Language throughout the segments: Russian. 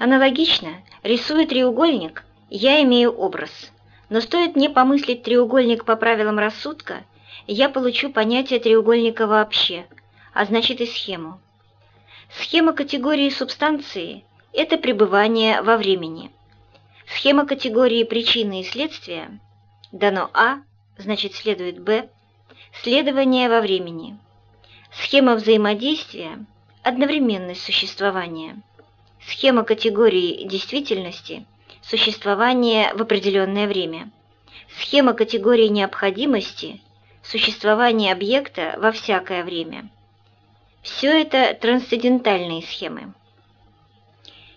Аналогично, рисуя треугольник, я имею образ, но стоит мне помыслить треугольник по правилам рассудка, я получу понятие треугольника вообще, а значит и схему. Схема категории субстанции – это пребывание во времени. Схема категории причины и следствия – дано А, значит следует Б, следование во времени. Схема взаимодействия – одновременность существования. Схема категории действительности – существование в определенное время. Схема категории необходимости – существование объекта во всякое время. Все это трансцендентальные схемы.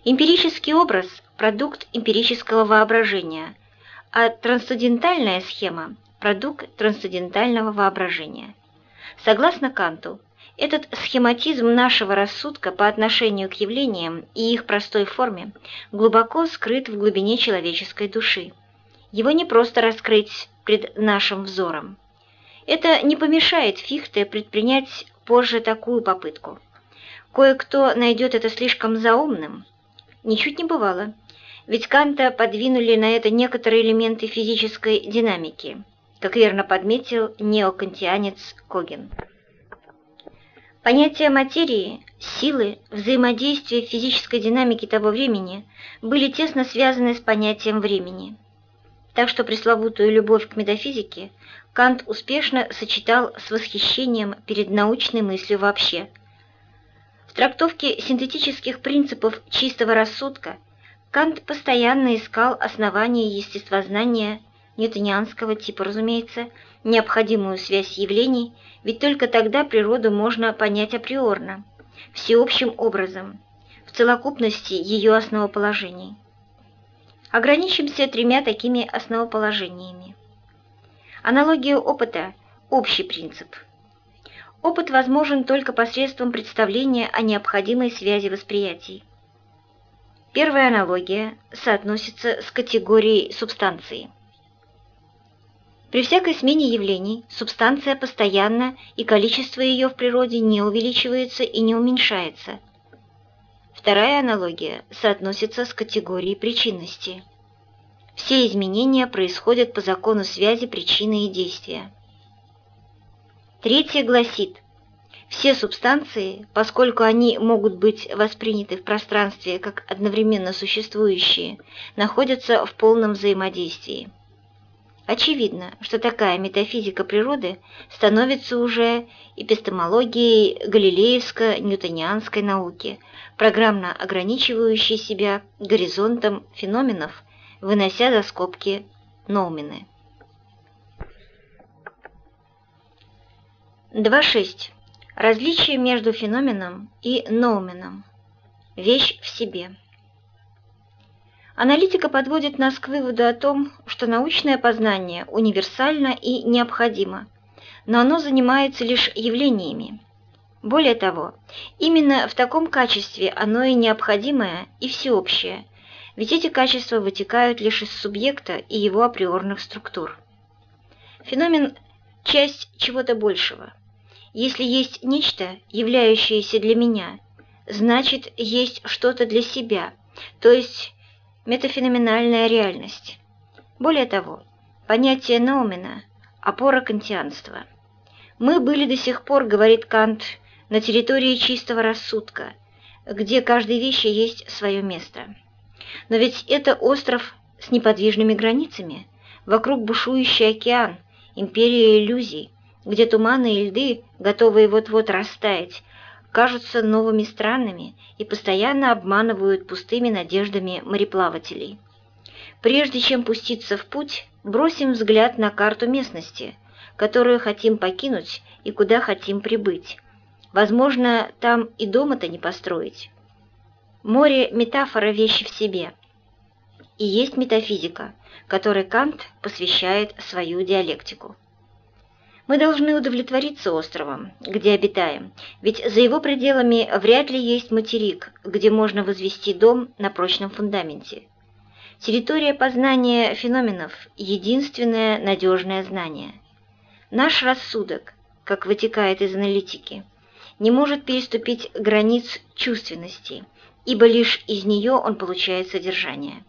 Эмпирический образ – продукт эмпирического воображения, а трансцендентальная схема – продукт трансцендентального воображения. Согласно Канту, этот схематизм нашего рассудка по отношению к явлениям и их простой форме глубоко скрыт в глубине человеческой души. Его не просто раскрыть пред нашим взором. Это не помешает Фихте предпринять позже такую попытку. Кое-кто найдет это слишком заумным. Ничуть не бывало, ведь Канта подвинули на это некоторые элементы физической динамики, как верно подметил неокантианец Когин. Понятия материи, силы, взаимодействия физической динамики того времени были тесно связаны с понятием времени. Так что пресловутую любовь к метафизике Кант успешно сочетал с восхищением перед научной мыслью вообще. В трактовке синтетических принципов чистого рассудка Кант постоянно искал основания естествознания ньютонианского типа, разумеется, необходимую связь явлений, ведь только тогда природу можно понять априорно, всеобщим образом, в целокупности ее основоположений. Ограничимся тремя такими основоположениями. Аналогия опыта – общий принцип. Опыт возможен только посредством представления о необходимой связи восприятий. Первая аналогия соотносится с категорией субстанции. При всякой смене явлений субстанция постоянна, и количество ее в природе не увеличивается и не уменьшается. Вторая аналогия соотносится с категорией причинности. Все изменения происходят по закону связи причины и действия. Третье гласит, все субстанции, поскольку они могут быть восприняты в пространстве как одновременно существующие, находятся в полном взаимодействии. Очевидно, что такая метафизика природы становится уже эпистемологией галилеевско-ньютонианской науки, программно ограничивающей себя горизонтом феноменов вынося за скобки ноумены. 2.6. Различие между феноменом и ноуменом. Вещь в себе. Аналитика подводит нас к выводу о том, что научное познание универсально и необходимо, но оно занимается лишь явлениями. Более того, именно в таком качестве оно и необходимое, и всеобщее, ведь эти качества вытекают лишь из субъекта и его априорных структур. Феномен – часть чего-то большего. Если есть нечто, являющееся для меня, значит, есть что-то для себя, то есть метафеноменальная реальность. Более того, понятие Наумена – опора кантианства. Мы были до сих пор, говорит Кант, на территории чистого рассудка, где каждой вещи есть свое место. Но ведь это остров с неподвижными границами, вокруг бушующий океан, империя иллюзий, где туманы и льды, готовые вот-вот растаять, кажутся новыми странами и постоянно обманывают пустыми надеждами мореплавателей. Прежде чем пуститься в путь, бросим взгляд на карту местности, которую хотим покинуть и куда хотим прибыть. Возможно, там и дома-то не построить. Море – метафора вещи в себе. И есть метафизика, которой Кант посвящает свою диалектику. Мы должны удовлетвориться островом, где обитаем, ведь за его пределами вряд ли есть материк, где можно возвести дом на прочном фундаменте. Территория познания феноменов – единственное надежное знание. Наш рассудок, как вытекает из аналитики, не может переступить границ чувственности – ибо лишь из нее он получает содержание.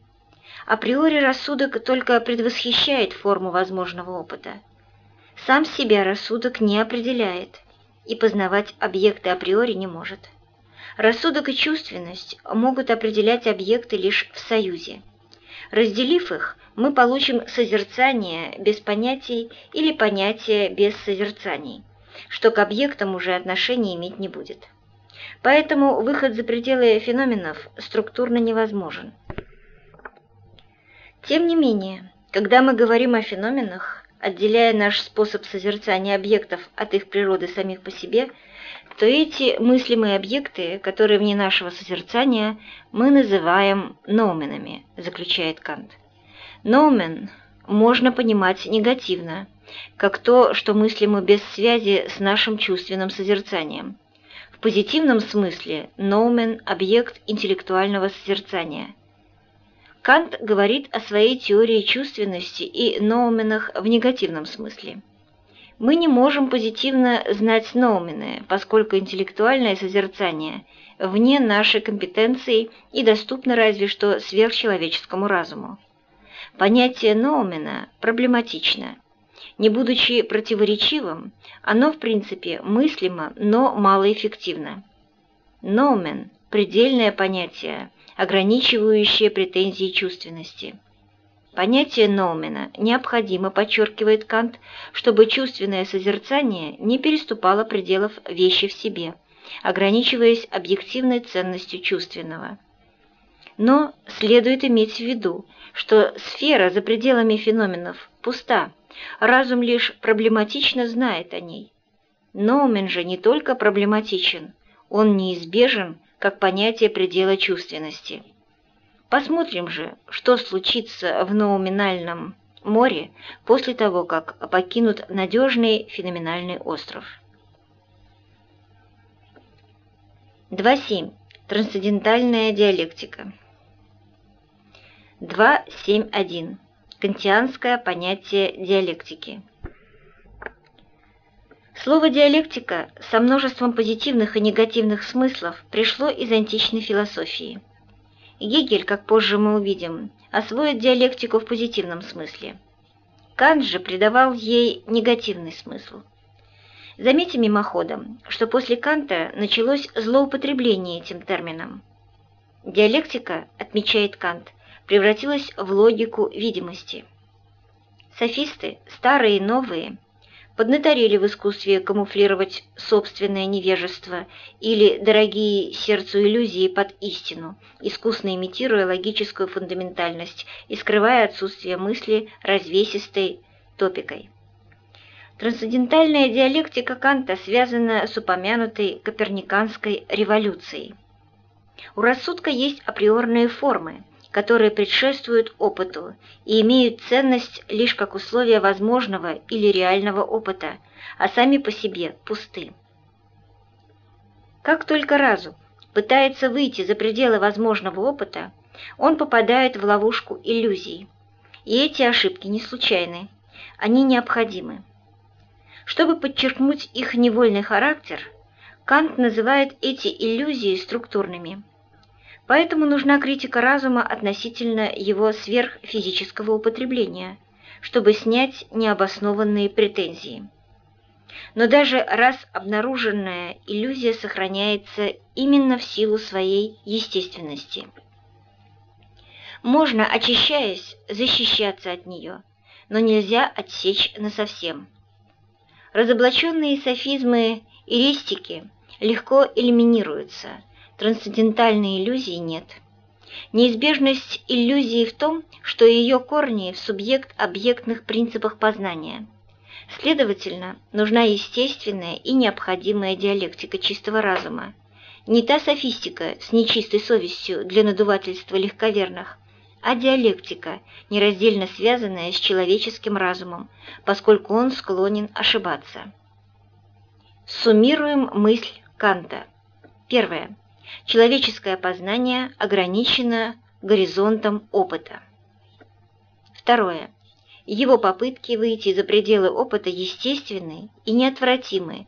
Априори рассудок только предвосхищает форму возможного опыта. Сам себя рассудок не определяет и познавать объекты априори не может. Рассудок и чувственность могут определять объекты лишь в союзе. Разделив их, мы получим созерцание без понятий или понятие без созерцаний, что к объектам уже отношения иметь не будет. Поэтому выход за пределы феноменов структурно невозможен. Тем не менее, когда мы говорим о феноменах, отделяя наш способ созерцания объектов от их природы самих по себе, то эти мыслимые объекты, которые вне нашего созерцания, мы называем ноуменами, заключает Кант. Ноумен можно понимать негативно, как то, что мыслимо без связи с нашим чувственным созерцанием. В позитивном смысле ноумен – объект интеллектуального созерцания – Кант говорит о своей теории чувственности и ноуменах в негативном смысле. Мы не можем позитивно знать ноумены, поскольку интеллектуальное созерцание вне нашей компетенции и доступно разве что сверхчеловеческому разуму. Понятие ноумена проблематично. Не будучи противоречивым, оно в принципе мыслимо, но малоэффективно. Ноумен – предельное понятие, ограничивающее претензии чувственности. Понятие Ноумена необходимо, подчеркивает Кант, чтобы чувственное созерцание не переступало пределов вещи в себе, ограничиваясь объективной ценностью чувственного. Но следует иметь в виду, что сфера за пределами феноменов пуста, разум лишь проблематично знает о ней. Ноумен же не только проблематичен, он неизбежен как понятие предела чувственности. Посмотрим же, что случится в ноуминальном море после того, как покинут надежный феноменальный остров. 2.7. Трансцендентальная диалектика. 2.7.1. Кантианское понятие диалектики. Слово «диалектика» со множеством позитивных и негативных смыслов пришло из античной философии. Гегель, как позже мы увидим, освоит диалектику в позитивном смысле. Кант же придавал ей негативный смысл. Заметим мимоходом, что после Канта началось злоупотребление этим термином. Диалектика, отмечает Кант, превратилась в логику видимости. Софисты, старые и новые, поднаторели в искусстве камуфлировать собственное невежество или дорогие сердцу иллюзии под истину, искусно имитируя логическую фундаментальность и скрывая отсутствие мысли развесистой топикой. Трансцендентальная диалектика Канта связана с упомянутой коперниканской революцией. У рассудка есть априорные формы, которые предшествуют опыту и имеют ценность лишь как условие возможного или реального опыта, а сами по себе пусты. Как только разум пытается выйти за пределы возможного опыта, он попадает в ловушку иллюзий. И эти ошибки не случайны, они необходимы. Чтобы подчеркнуть их невольный характер, Кант называет эти иллюзии структурными – Поэтому нужна критика разума относительно его сверхфизического употребления, чтобы снять необоснованные претензии. Но даже раз обнаруженная иллюзия сохраняется именно в силу своей естественности. Можно, очищаясь, защищаться от нее, но нельзя отсечь насовсем. Разоблаченные софизмы и рестики легко элиминируются – трансцендентальной иллюзии нет. Неизбежность иллюзии в том, что ее корни в субъект-объектных принципах познания. Следовательно, нужна естественная и необходимая диалектика чистого разума. Не та софистика с нечистой совестью для надувательства легковерных, а диалектика, нераздельно связанная с человеческим разумом, поскольку он склонен ошибаться. Суммируем мысль Канта. Первое. Человеческое познание ограничено горизонтом опыта. Второе. Его попытки выйти за пределы опыта естественны и неотвратимы,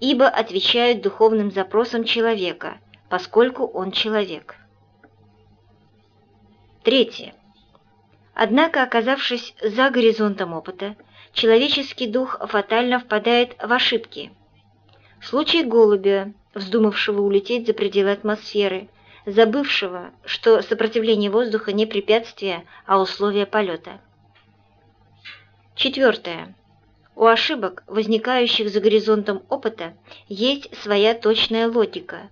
ибо отвечают духовным запросам человека, поскольку он человек. Третье. Однако, оказавшись за горизонтом опыта, человеческий дух фатально впадает в ошибки. Случай голубя, вздумавшего улететь за пределы атмосферы, забывшего, что сопротивление воздуха не препятствие, а условие полета. Четвертое. У ошибок, возникающих за горизонтом опыта, есть своя точная логика.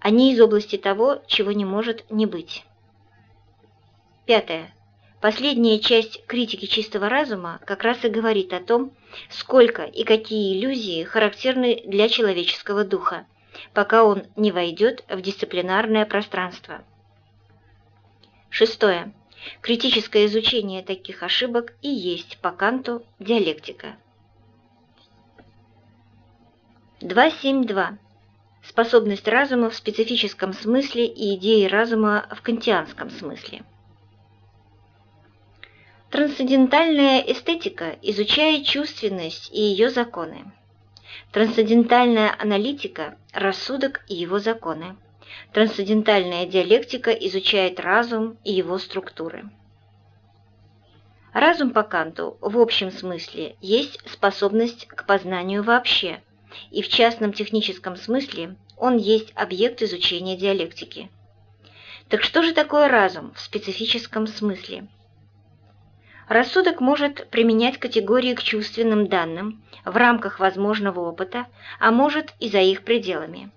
Они из области того, чего не может не быть. Пятое. Последняя часть критики чистого разума как раз и говорит о том, сколько и какие иллюзии характерны для человеческого духа, пока он не войдет в дисциплинарное пространство. Шестое. Критическое изучение таких ошибок и есть по Канту диалектика. 2.7.2. Способность разума в специфическом смысле и идеи разума в кантианском смысле. Трансцендентальная эстетика изучает чувственность и ее законы. Трансцендентальная аналитика – рассудок и его законы. Трансцендентальная диалектика изучает разум и его структуры. Разум по Канту в общем смысле есть способность к познанию вообще, и в частном техническом смысле он есть объект изучения диалектики. Так что же такое разум в специфическом смысле? Рассудок может применять категории к чувственным данным в рамках возможного опыта, а может и за их пределами.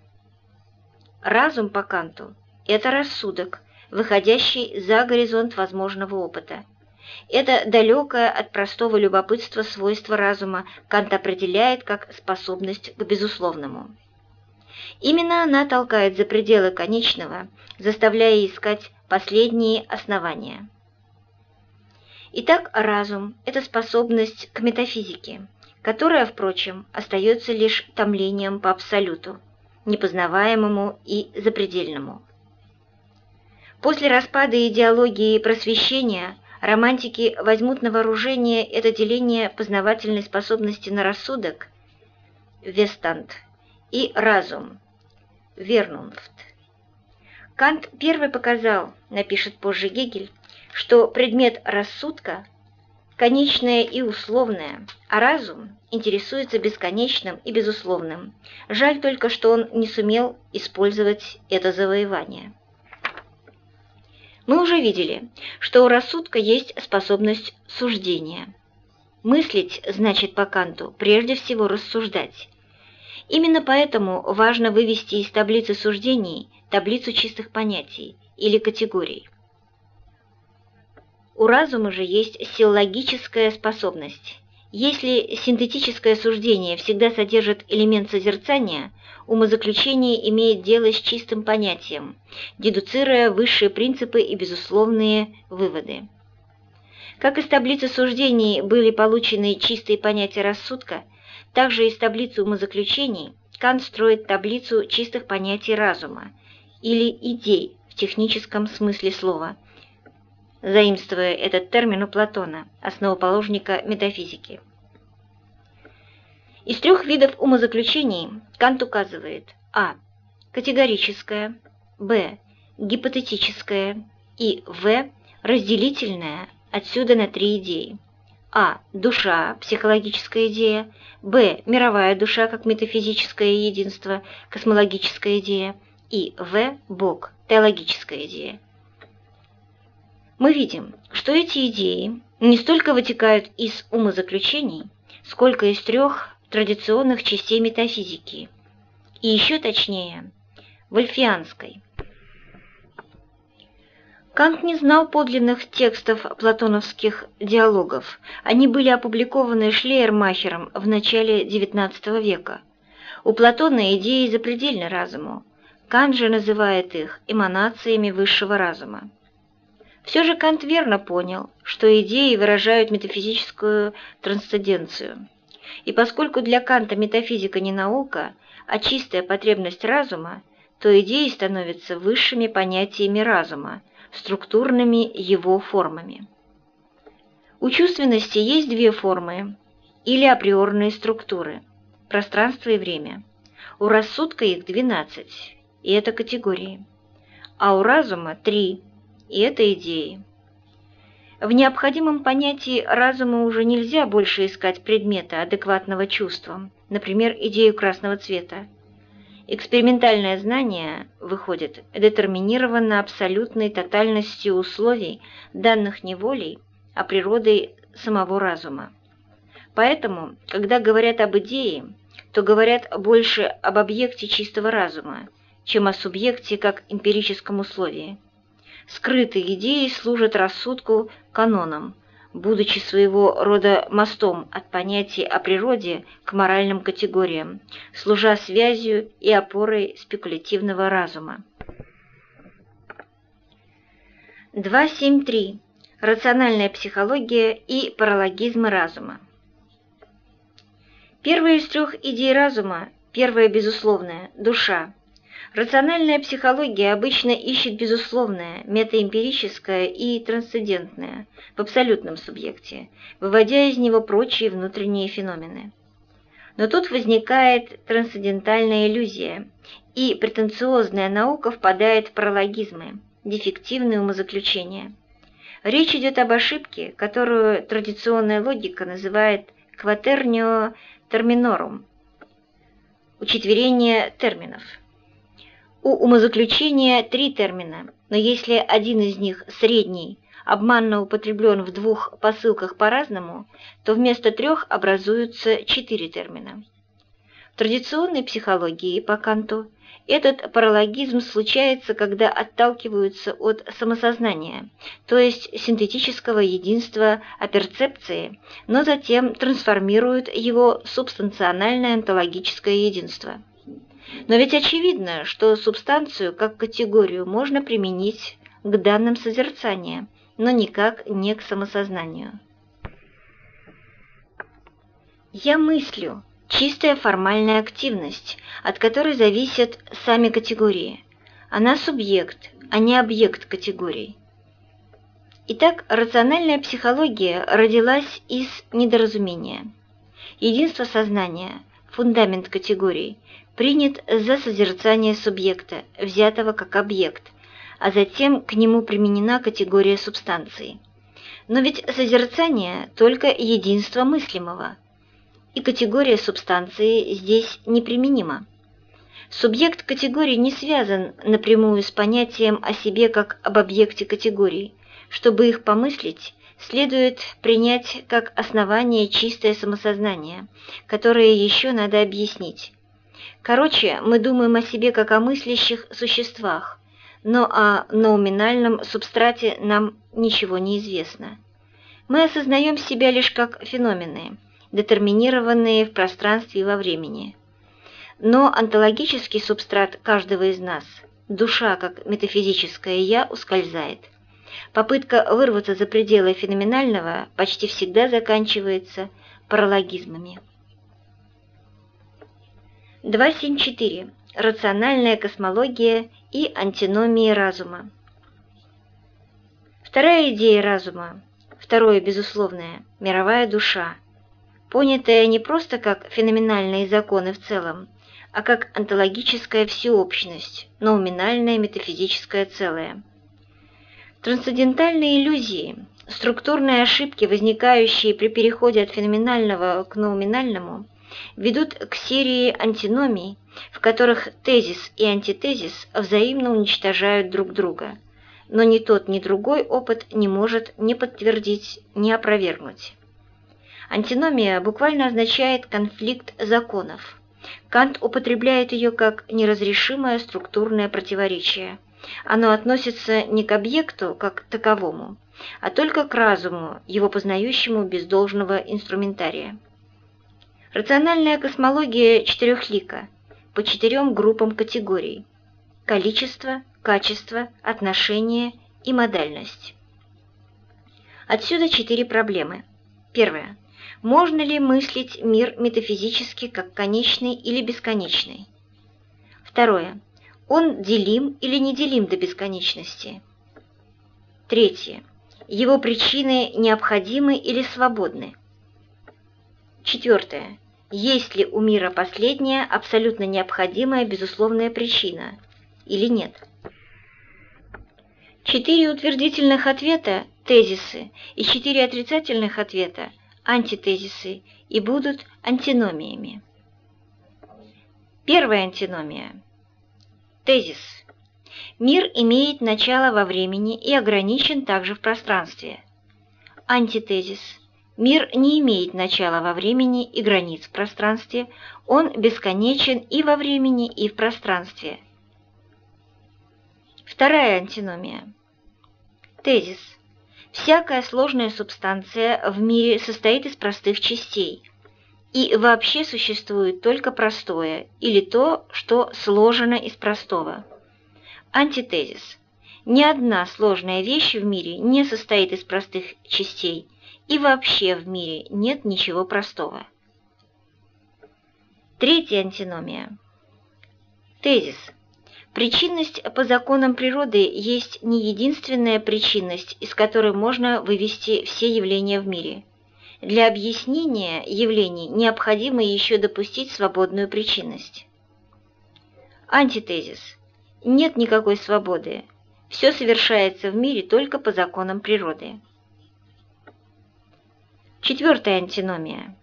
Разум по Канту – это рассудок, выходящий за горизонт возможного опыта. Это далекое от простого любопытства свойство разума Кант определяет как способность к безусловному. Именно она толкает за пределы конечного, заставляя искать последние основания. Итак, разум – это способность к метафизике, которая, впрочем, остается лишь томлением по абсолюту непознаваемому и запредельному. После распада идеологии просвещения романтики возьмут на вооружение это деление познавательной способности на рассудок Вестант и разум Вернунфт. Кант первый показал, напишет позже Гегель, что предмет рассудка конечное и условное, а разум интересуется бесконечным и безусловным. Жаль только, что он не сумел использовать это завоевание. Мы уже видели, что у рассудка есть способность суждения. Мыслить значит по Канту прежде всего рассуждать. Именно поэтому важно вывести из таблицы суждений таблицу чистых понятий или категорий. У разума же есть силлогическая способность. Если синтетическое суждение всегда содержит элемент созерцания, умозаключение имеет дело с чистым понятием, дедуцируя высшие принципы и безусловные выводы. Как из таблицы суждений были получены чистые понятия рассудка, так же из таблицы умозаключений Кант строит таблицу чистых понятий разума, или идей в техническом смысле слова – заимствуя этот термин у Платона, основоположника метафизики. Из трех видов умозаключений Кант указывает а. категорическое, б. гипотетическое и в. разделительное отсюда на три идеи. А. Душа, психологическая идея. Б. Мировая душа, как метафизическое единство, космологическая идея. И В. Бог, теологическая идея мы видим, что эти идеи не столько вытекают из умозаключений, сколько из трех традиционных частей метафизики, и еще точнее, вольфианской. Кант не знал подлинных текстов платоновских диалогов. Они были опубликованы Шлейермахером в начале XIX века. У Платона идеи запредельны разуму. Кант же называет их эманациями высшего разума. Все же Кант верно понял, что идеи выражают метафизическую трансценденцию. И поскольку для Канта метафизика не наука, а чистая потребность разума, то идеи становятся высшими понятиями разума, структурными его формами. У чувственности есть две формы или априорные структуры – пространство и время. У рассудка их 12. и это категории. А у разума три, и это идеи. В необходимом понятии разума уже нельзя больше искать предмета, адекватного чувствам, например, идею красного цвета. Экспериментальное знание, выходит, детерминировано абсолютной тотальностью условий, данных не волей, а природой самого разума. Поэтому, когда говорят об идее, то говорят больше об объекте чистого разума, чем о субъекте как эмпирическом условии. Скрытые идеи служат рассудку каноном, будучи своего рода мостом от понятий о природе к моральным категориям, служа связью и опорой спекулятивного разума. 2.7.3. Рациональная психология и паралогизмы разума. Первая из трех идей разума, первая безусловная – душа, Рациональная психология обычно ищет безусловное, метаэмпирическое и трансцендентное в абсолютном субъекте, выводя из него прочие внутренние феномены. Но тут возникает трансцендентальная иллюзия, и претенциозная наука впадает в паралогизмы, дефективные умозаключения. Речь идет об ошибке, которую традиционная логика называет «кватернио терминорум» – учетверение терминов – у умозаключения три термина, но если один из них, средний, обманно употреблен в двух посылках по-разному, то вместо трех образуются четыре термина. В традиционной психологии по Канту этот паралогизм случается, когда отталкиваются от самосознания, то есть синтетического единства о перцепции, но затем трансформируют его в субстанциональное онтологическое единство. Но ведь очевидно, что субстанцию как категорию можно применить к данным созерцания, но никак не к самосознанию. Я мыслю – чистая формальная активность, от которой зависят сами категории. Она субъект, а не объект категорий. Итак, рациональная психология родилась из недоразумения. Единство сознания – фундамент категорий, принят за созерцание субъекта, взятого как объект, а затем к нему применена категория субстанции. Но ведь созерцание – только единство мыслимого, и категория субстанции здесь неприменима. Субъект категории не связан напрямую с понятием о себе как об объекте категории. Чтобы их помыслить, следует принять как основание чистое самосознание, которое еще надо объяснить. Короче, мы думаем о себе как о мыслящих существах, но о номинальном субстрате нам ничего не известно. Мы осознаем себя лишь как феномены, детерминированные в пространстве и во времени. Но онтологический субстрат каждого из нас, душа как метафизическое «я» ускользает. Попытка вырваться за пределы феноменального почти всегда заканчивается паралогизмами. 2.7.4. Рациональная космология и антиномии разума. Вторая идея разума, второе безусловное, мировая душа, понятая не просто как феноменальные законы в целом, а как онтологическая всеобщность, номинальное метафизическое целое. Трансцендентальные иллюзии, структурные ошибки, возникающие при переходе от феноменального к номинальному, ведут к серии антиномий, в которых тезис и антитезис взаимно уничтожают друг друга, но ни тот, ни другой опыт не может ни подтвердить, ни опровергнуть. Антиномия буквально означает конфликт законов. Кант употребляет ее как неразрешимое структурное противоречие. Оно относится не к объекту как таковому, а только к разуму, его познающему без должного инструментария. Рациональная космология четырехлика, по четырем группам категорий – количество, качество, отношение и модальность. Отсюда четыре проблемы. Первое. Можно ли мыслить мир метафизически как конечный или бесконечный? Второе. Он делим или неделим до бесконечности? Третье. Его причины необходимы или свободны? Четвертое. Есть ли у мира последняя, абсолютно необходимая, безусловная причина? или нет. Четыре утвердительных ответа – тезисы, и четыре отрицательных ответа – антитезисы, и будут антиномиями. Первая антиномия. Тезис. Мир имеет начало во времени и ограничен также в пространстве. Антитезис. Мир не имеет начала во времени и границ в пространстве, он бесконечен и во времени, и в пространстве. Вторая антиномия. Тезис. Всякая сложная субстанция в мире состоит из простых частей, и вообще существует только простое, или то, что сложено из простого. Антитезис. Ни одна сложная вещь в мире не состоит из простых частей, и вообще в мире нет ничего простого. Третья антиномия. Тезис. Причинность по законам природы есть не единственная причинность, из которой можно вывести все явления в мире. Для объяснения явлений необходимо еще допустить свободную причинность. Антитезис. Нет никакой свободы. Все совершается в мире только по законам природы. Четвертая антиномия.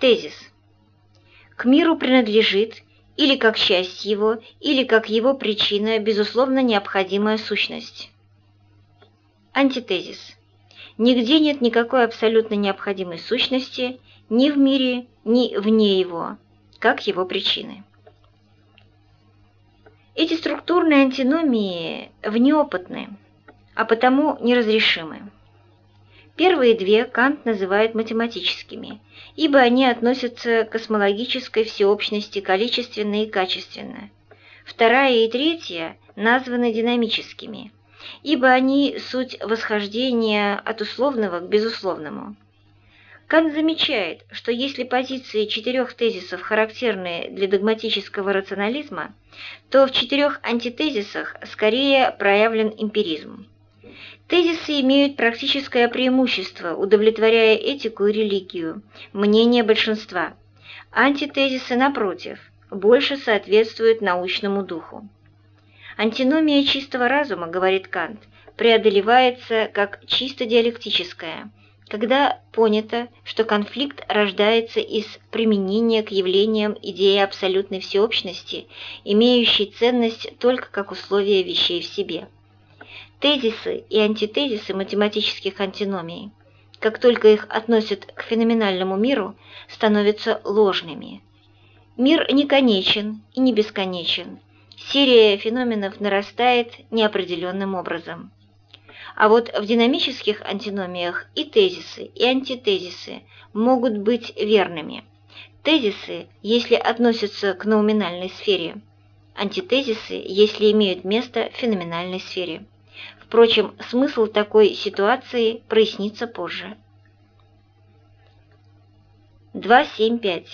Тезис. К миру принадлежит или как часть его, или как его причина, безусловно, необходимая сущность. Антитезис. Нигде нет никакой абсолютно необходимой сущности ни в мире, ни вне его, как его причины. Эти структурные антиномии внеопытны, а потому неразрешимы. Первые две Кант называет математическими, ибо они относятся к космологической всеобщности количественно и качественно. Вторая и третья названы динамическими, ибо они суть восхождения от условного к безусловному. Кант замечает, что если позиции четырех тезисов характерны для догматического рационализма, то в четырех антитезисах скорее проявлен эмпиризм. Тезисы имеют практическое преимущество, удовлетворяя этику и религию, мнение большинства. Антитезисы, напротив, больше соответствуют научному духу. Антиномия чистого разума, говорит Кант, преодолевается как чисто диалектическая, когда понято, что конфликт рождается из применения к явлениям идеи абсолютной всеобщности, имеющей ценность только как условие вещей в себе. Тезисы и антитезисы математических антиномий, как только их относят к феноменальному миру, становятся ложными. Мир не конечен и не бесконечен. Серия феноменов нарастает неопределенным образом. А вот в динамических антиномиях и тезисы, и антитезисы могут быть верными. Тезисы, если относятся к науминальной сфере, антитезисы, если имеют место в феноменальной сфере. Впрочем, смысл такой ситуации прояснится позже. 2.7.5.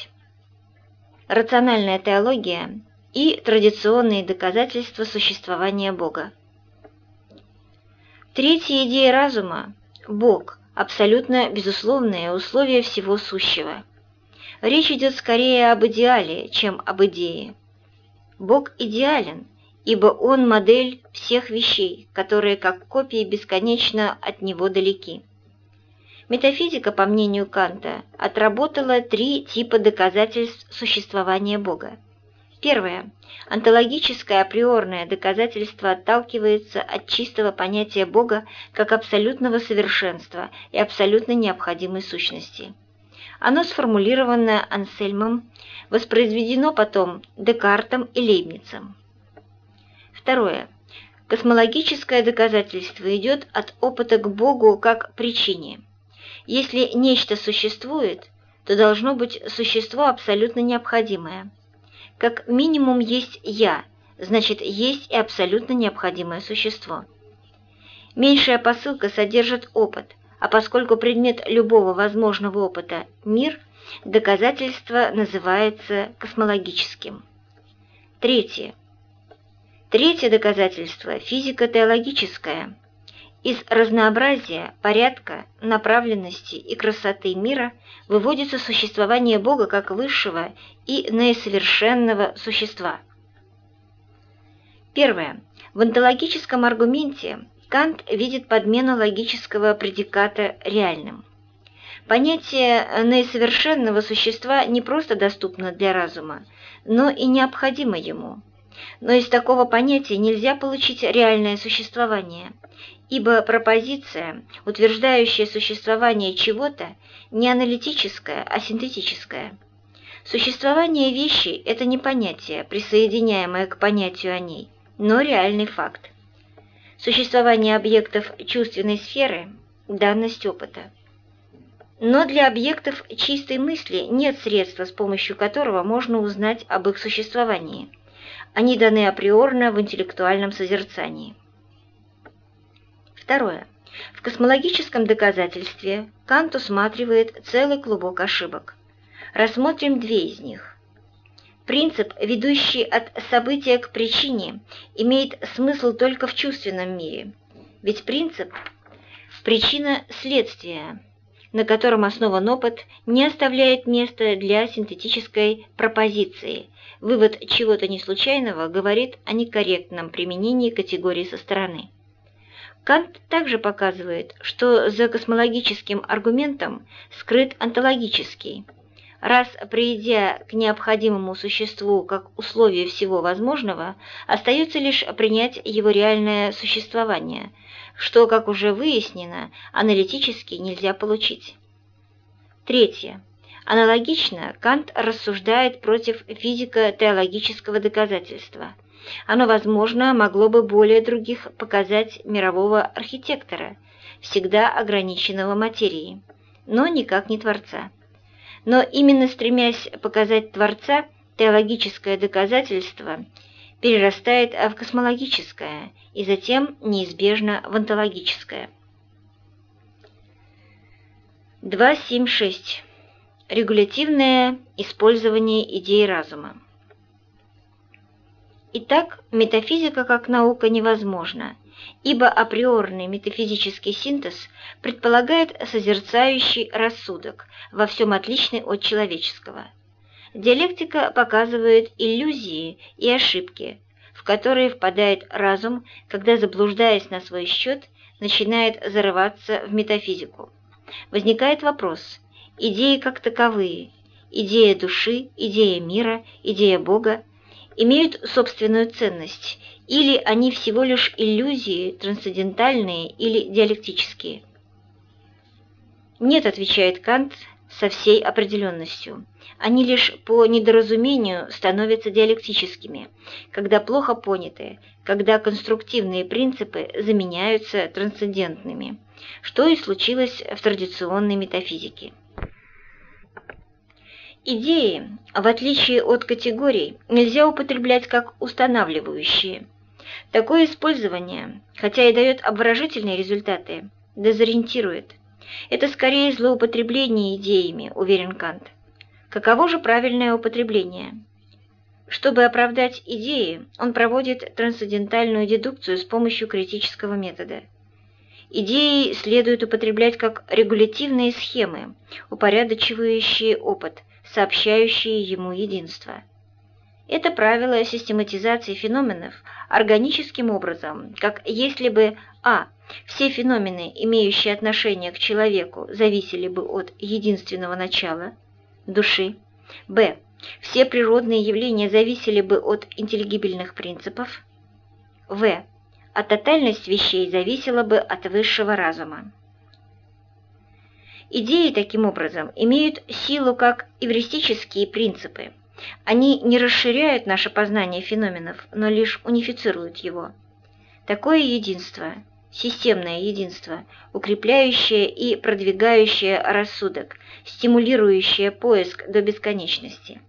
Рациональная теология и традиционные доказательства существования Бога. Третья идея разума – Бог, абсолютно безусловное условие всего сущего. Речь идет скорее об идеале, чем об идее. Бог идеален – ибо он модель всех вещей, которые как копии бесконечно от него далеки. Метафизика, по мнению Канта, отработала три типа доказательств существования Бога. Первое. Онтологическое априорное доказательство отталкивается от чистого понятия Бога как абсолютного совершенства и абсолютно необходимой сущности. Оно сформулировано Ансельмом, воспроизведено потом Декартом и Лейбницем. Второе. Космологическое доказательство идет от опыта к Богу как причине. Если нечто существует, то должно быть существо абсолютно необходимое. Как минимум есть «я», значит, есть и абсолютно необходимое существо. Меньшая посылка содержит опыт, а поскольку предмет любого возможного опыта – мир, доказательство называется космологическим. Третье. Третье доказательство – физико-теологическое. Из разнообразия, порядка, направленности и красоты мира выводится существование Бога как высшего и наисовершенного существа. Первое. В онтологическом аргументе Кант видит подмену логического предиката реальным. Понятие наисовершенного существа не просто доступно для разума, но и необходимо ему. Но из такого понятия нельзя получить реальное существование, ибо пропозиция, утверждающая существование чего-то, не аналитическая, а синтетическая. Существование вещи – это не понятие, присоединяемое к понятию о ней, но реальный факт. Существование объектов чувственной сферы – данность опыта. Но для объектов чистой мысли нет средства, с помощью которого можно узнать об их существовании. Они даны априорно в интеллектуальном созерцании. Второе. В космологическом доказательстве Кант усматривает целый клубок ошибок. Рассмотрим две из них. Принцип, ведущий от события к причине, имеет смысл только в чувственном мире, ведь принцип – причина следствия, на котором основан опыт, не оставляет места для синтетической пропозиции. Вывод чего-то неслучайного говорит о некорректном применении категории со стороны. Кант также показывает, что за космологическим аргументом скрыт онтологический. Раз, придя к необходимому существу как условие всего возможного, остается лишь принять его реальное существование – что, как уже выяснено, аналитически нельзя получить. Третье. Аналогично Кант рассуждает против физико-теологического доказательства. Оно, возможно, могло бы более других показать мирового архитектора, всегда ограниченного материей, но никак не Творца. Но именно стремясь показать Творца, теологическое доказательство перерастает в космологическое и затем неизбежно в онтологическое. 2.7.6. Регулятивное использование идей разума. Итак, метафизика как наука невозможна, ибо априорный метафизический синтез предполагает созерцающий рассудок, во всем отличный от человеческого. Диалектика показывает иллюзии и ошибки, которые впадает разум, когда, заблуждаясь на свой счет, начинает зарываться в метафизику. Возникает вопрос, идеи как таковые, идея души, идея мира, идея Бога, имеют собственную ценность, или они всего лишь иллюзии, трансцендентальные или диалектические? Нет, отвечает Кант со всей определенностью. Они лишь по недоразумению становятся диалектическими, когда плохо поняты, когда конструктивные принципы заменяются трансцендентными, что и случилось в традиционной метафизике. Идеи, в отличие от категорий, нельзя употреблять как устанавливающие. Такое использование, хотя и дает обворожительные результаты, дезориентирует. Это скорее злоупотребление идеями, уверен Кант. Каково же правильное употребление? Чтобы оправдать идеи, он проводит трансцендентальную дедукцию с помощью критического метода. Идеи следует употреблять как регулятивные схемы, упорядочивающие опыт, сообщающие ему единство. Это правило систематизации феноменов органическим образом, как если бы а. Все феномены, имеющие отношение к человеку, зависели бы от единственного начала – души. Б. Все природные явления зависели бы от интеллигибельных принципов. В. А тотальность вещей зависела бы от высшего разума. Идеи, таким образом, имеют силу как эвристические принципы. Они не расширяют наше познание феноменов, но лишь унифицируют его. Такое единство – системное единство, укрепляющее и продвигающее рассудок, стимулирующее поиск до бесконечности.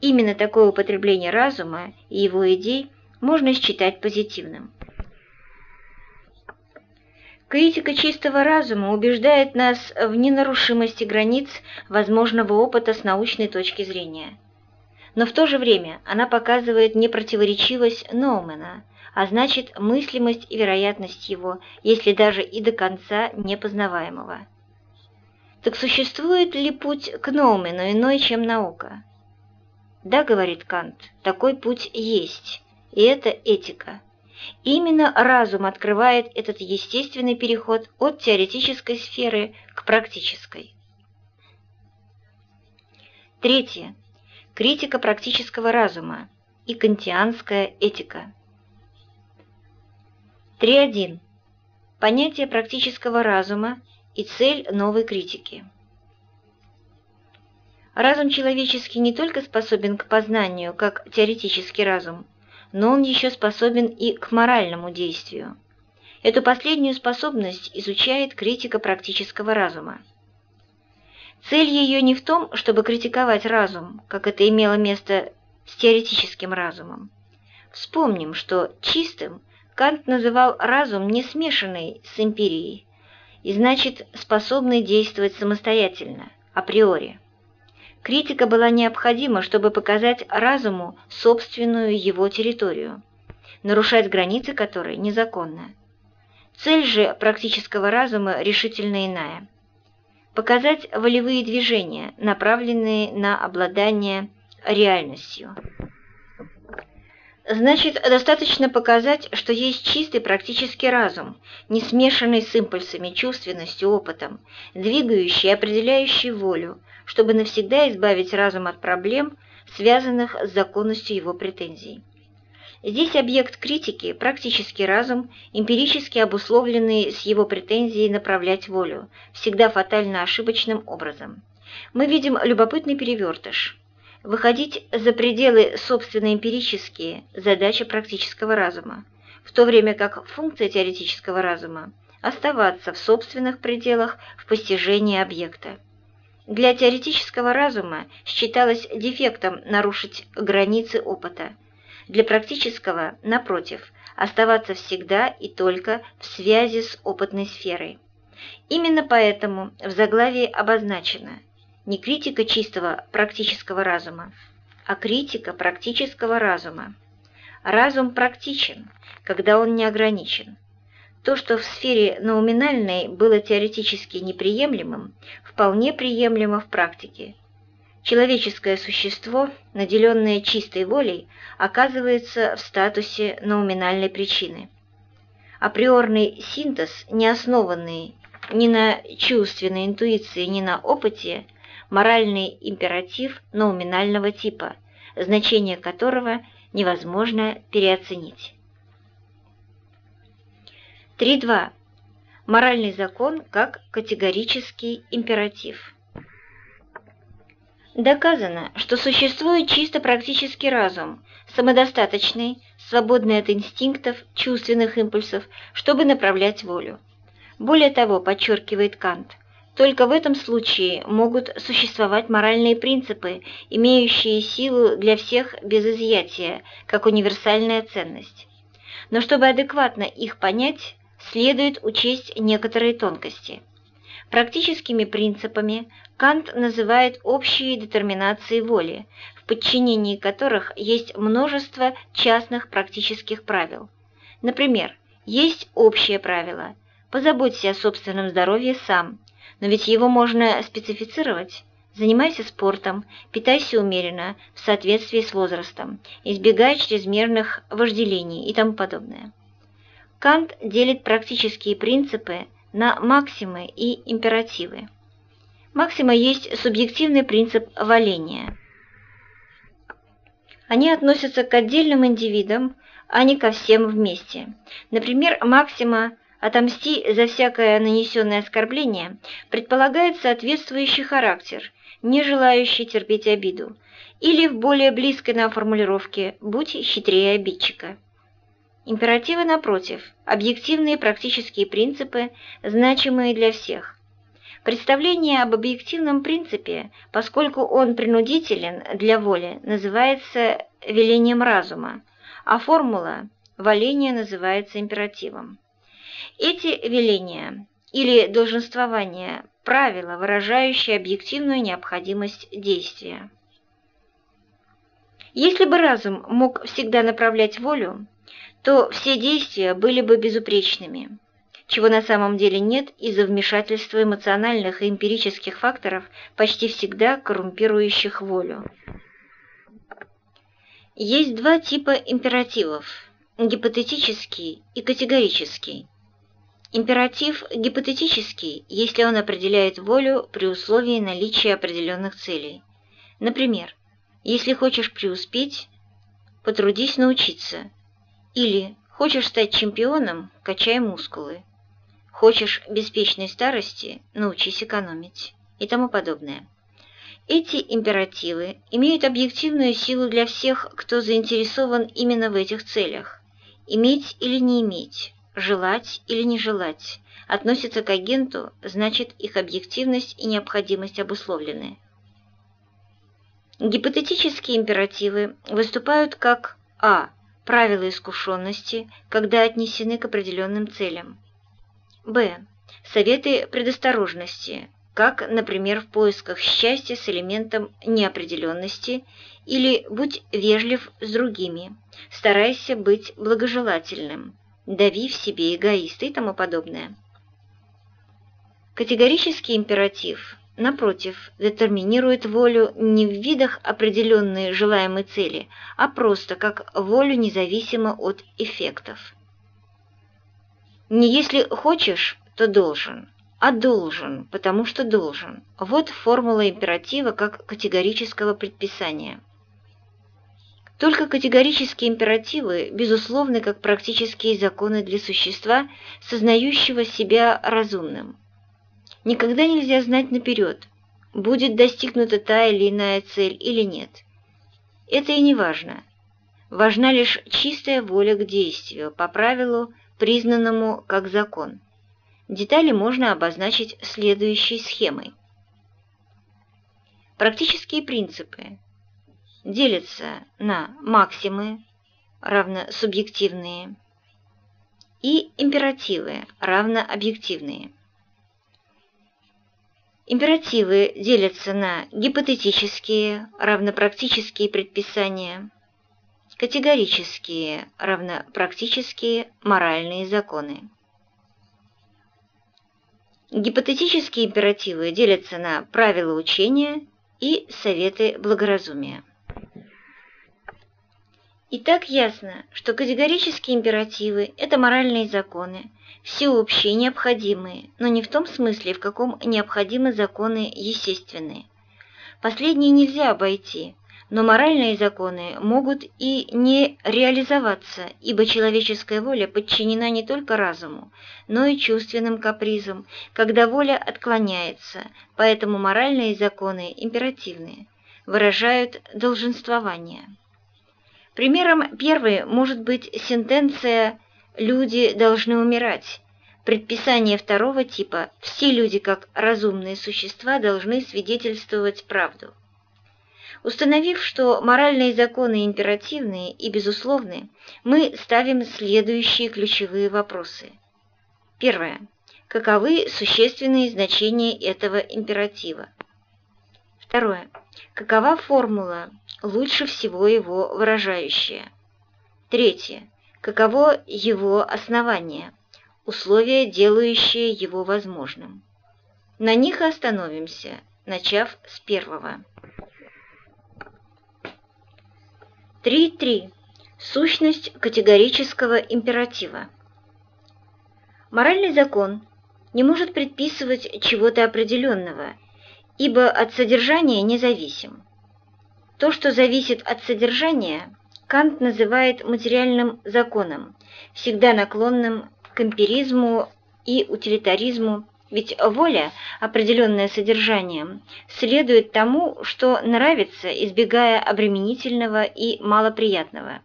Именно такое употребление разума и его идей можно считать позитивным. Критика чистого разума убеждает нас в ненарушимости границ возможного опыта с научной точки зрения. Но в то же время она показывает непротиворечивость Ноумена – а значит мыслимость и вероятность его, если даже и до конца непознаваемого. Так существует ли путь к Ноумену иной, чем наука? Да, говорит Кант, такой путь есть, и это этика. Именно разум открывает этот естественный переход от теоретической сферы к практической. Третье. Критика практического разума и кантианская этика. 3.1. Понятие практического разума и цель новой критики. Разум человеческий не только способен к познанию, как теоретический разум, но он еще способен и к моральному действию. Эту последнюю способность изучает критика практического разума. Цель ее не в том, чтобы критиковать разум, как это имело место с теоретическим разумом. Вспомним, что чистым Кант называл разум не смешанный с эмпирией, и значит способный действовать самостоятельно, априори. Критика была необходима, чтобы показать разуму собственную его территорию, нарушать границы которой незаконно. Цель же практического разума решительно иная. Показать волевые движения, направленные на обладание реальностью. Значит, достаточно показать, что есть чистый практический разум, не смешанный с импульсами, чувственностью, опытом, двигающий и определяющий волю, чтобы навсегда избавить разум от проблем, связанных с законностью его претензий. Здесь объект критики – практический разум, эмпирически обусловленный с его претензией направлять волю, всегда фатально ошибочным образом. Мы видим любопытный перевертыш. Выходить за пределы собственно эмпирические – задача практического разума, в то время как функция теоретического разума – оставаться в собственных пределах в постижении объекта. Для теоретического разума считалось дефектом нарушить границы опыта. Для практического, напротив, оставаться всегда и только в связи с опытной сферой. Именно поэтому в заглавии обозначено не критика чистого практического разума, а критика практического разума. Разум практичен, когда он не ограничен. То, что в сфере науминальной было теоретически неприемлемым, вполне приемлемо в практике. Человеческое существо, наделенное чистой волей, оказывается в статусе науминальной причины. Априорный синтез, не основанный ни на чувственной интуиции, ни на опыте, моральный императив науминального типа, значение которого невозможно переоценить. 3.2. Моральный закон как категорический императив. Доказано, что существует чисто практический разум, самодостаточный, свободный от инстинктов, чувственных импульсов, чтобы направлять волю. Более того, подчеркивает Кант, только в этом случае могут существовать моральные принципы, имеющие силу для всех без изъятия, как универсальная ценность. Но чтобы адекватно их понять, следует учесть некоторые тонкости. Практическими принципами Кант называет общие детерминации воли, в подчинении которых есть множество частных практических правил. Например, есть общее правило – позаботься о собственном здоровье сам, но ведь его можно специфицировать. Занимайся спортом, питайся умеренно, в соответствии с возрастом, избегай чрезмерных вожделений и тому подобное. Кант делит практические принципы на максимы и императивы. Максима есть субъективный принцип валения. Они относятся к отдельным индивидам, а не ко всем вместе. Например, максима «отомсти за всякое нанесенное оскорбление» предполагает соответствующий характер, не желающий терпеть обиду, или в более близкой на формулировке «будь хитрее обидчика». Императивы, напротив, объективные практические принципы, значимые для всех. Представление об объективном принципе, поскольку он принудителен для воли, называется велением разума, а формула валения называется императивом. Эти веления или долженствования – правила, выражающие объективную необходимость действия. Если бы разум мог всегда направлять волю, то все действия были бы безупречными, чего на самом деле нет из-за вмешательства эмоциональных и эмпирических факторов, почти всегда коррумпирующих волю. Есть два типа императивов – гипотетический и категорический. Императив гипотетический, если он определяет волю при условии наличия определенных целей. Например, если хочешь преуспеть, потрудись научиться. Или хочешь стать чемпионом, качай мускулы. Хочешь беспечной старости, научись экономить и тому подобное. Эти императивы имеют объективную силу для всех, кто заинтересован именно в этих целях. Иметь или не иметь, желать или не желать, относятся к агенту, значит их объективность и необходимость обусловлены. Гипотетические императивы выступают как а. правила искушенности, когда отнесены к определенным целям, б. советы предосторожности, как, например, в поисках счастья с элементом неопределенности или будь вежлив с другими, старайся быть благожелательным, дави в себе эгоиста и тому подобное. Категорический императив, напротив, детерминирует волю не в видах определенной желаемой цели, а просто как волю независимо от эффектов. Не если хочешь, то должен – а должен, потому что должен. Вот формула императива как категорического предписания. Только категорические императивы безусловны как практические законы для существа, сознающего себя разумным. Никогда нельзя знать наперед, будет достигнута та или иная цель или нет. Это и не важно. Важна лишь чистая воля к действию по правилу, признанному как закон. Детали можно обозначить следующей схемой. Практические принципы делятся на максимы, равно субъективные, и императивы, равно объективные. Императивы делятся на гипотетические, равнопрактические предписания, категорические, равнопрактические моральные законы. Гипотетические императивы делятся на правила учения и советы благоразумия. Итак, ясно, что категорические императивы – это моральные законы, всеобщие, необходимые, но не в том смысле, в каком необходимы законы естественные. Последние нельзя обойти, но моральные законы могут и не реализоваться, ибо человеческая воля подчинена не только разуму, но и чувственным капризам, когда воля отклоняется, поэтому моральные законы императивные, выражают долженствование. Примером первой может быть сентенция «люди должны умирать», Предписание второго типа «все люди, как разумные существа, должны свидетельствовать правду». Установив, что моральные законы императивные и безусловные, мы ставим следующие ключевые вопросы. Первое. Каковы существенные значения этого императива? Второе. Какова формула, лучше всего его выражающая? Третье. Каково его основание, условия, делающие его возможным? На них остановимся, начав с первого. 3.3. Сущность категорического императива. Моральный закон не может предписывать чего-то определенного, ибо от содержания независим. То, что зависит от содержания, Кант называет материальным законом, всегда наклонным к эмпиризму и утилитаризму ведь воля, определенная содержанием, следует тому, что нравится, избегая обременительного и малоприятного.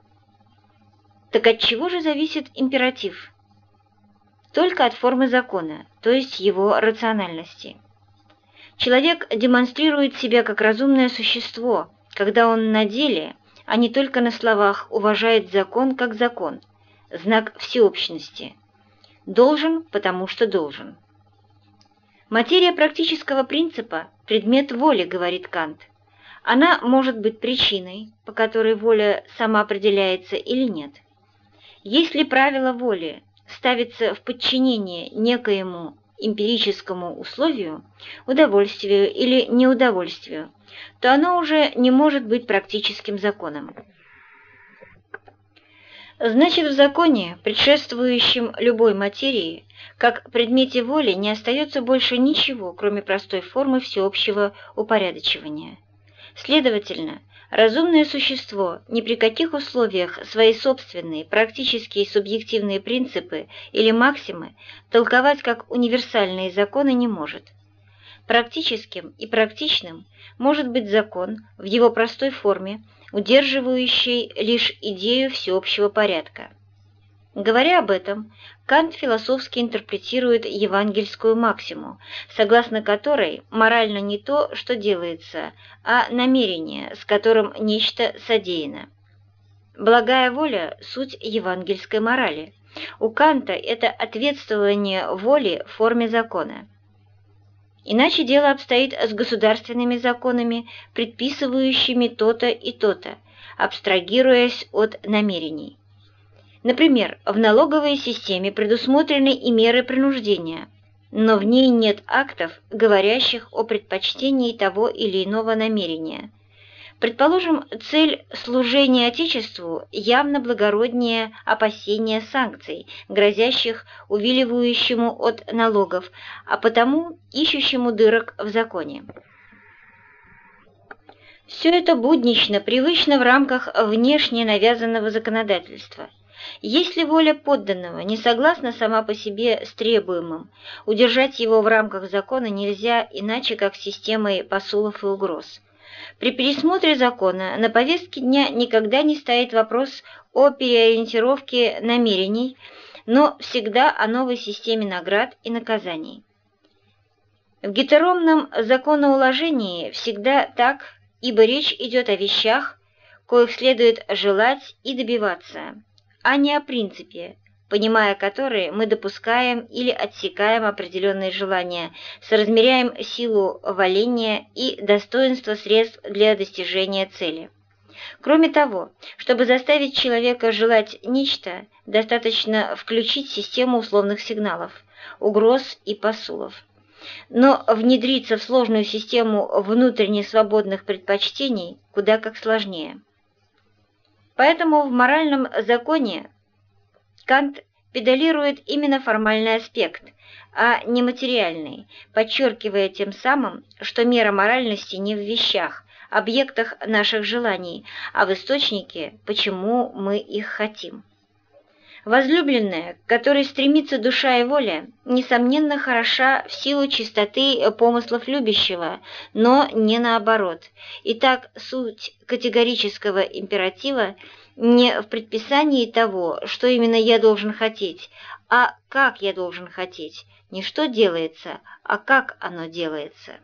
Так от чего же зависит императив? Только от формы закона, то есть его рациональности. Человек демонстрирует себя как разумное существо, когда он на деле, а не только на словах, уважает закон как закон, знак всеобщности. Должен, потому что должен. Материя практического принципа – предмет воли, говорит Кант. Она может быть причиной, по которой воля сама определяется или нет. Если правило воли ставится в подчинение некоему эмпирическому условию, удовольствию или неудовольствию, то оно уже не может быть практическим законом. Значит, в законе, предшествующем любой материи, как предмете воли не остается больше ничего, кроме простой формы всеобщего упорядочивания. Следовательно, разумное существо ни при каких условиях свои собственные практические субъективные принципы или максимы толковать как универсальные законы не может. Практическим и практичным может быть закон в его простой форме, удерживающий лишь идею всеобщего порядка. Говоря об этом, Кант философски интерпретирует евангельскую максиму, согласно которой морально не то, что делается, а намерение, с которым нечто содеяно. Благая воля – суть евангельской морали. У Канта это ответствование воли в форме закона. Иначе дело обстоит с государственными законами, предписывающими то-то и то-то, абстрагируясь от намерений. Например, в налоговой системе предусмотрены и меры принуждения, но в ней нет актов, говорящих о предпочтении того или иного намерения. Предположим, цель служения Отечеству явно благороднее опасения санкций, грозящих увиливающему от налогов, а потому ищущему дырок в законе. Все это буднично, привычно в рамках внешне навязанного законодательства – если воля подданного не согласна сама по себе с требуемым, удержать его в рамках закона нельзя иначе, как системой посулов и угроз. При пересмотре закона на повестке дня никогда не стоит вопрос о переориентировке намерений, но всегда о новой системе наград и наказаний. В гетеромном законоуложении всегда так, ибо речь идет о вещах, коих следует желать и добиваться а не о принципе, понимая которые мы допускаем или отсекаем определенные желания, соразмеряем силу валения и достоинство средств для достижения цели. Кроме того, чтобы заставить человека желать нечто, достаточно включить систему условных сигналов, угроз и посулов. Но внедриться в сложную систему внутренне свободных предпочтений куда как сложнее. Поэтому в моральном законе Кант педалирует именно формальный аспект, а не материальный, подчеркивая тем самым, что мера моральности не в вещах, объектах наших желаний, а в источнике, почему мы их хотим. Возлюбленная, к которой стремится душа и воля, несомненно хороша в силу чистоты помыслов любящего, но не наоборот. Итак, суть категорического императива не в предписании того, что именно я должен хотеть, а как я должен хотеть, не что делается, а как оно делается.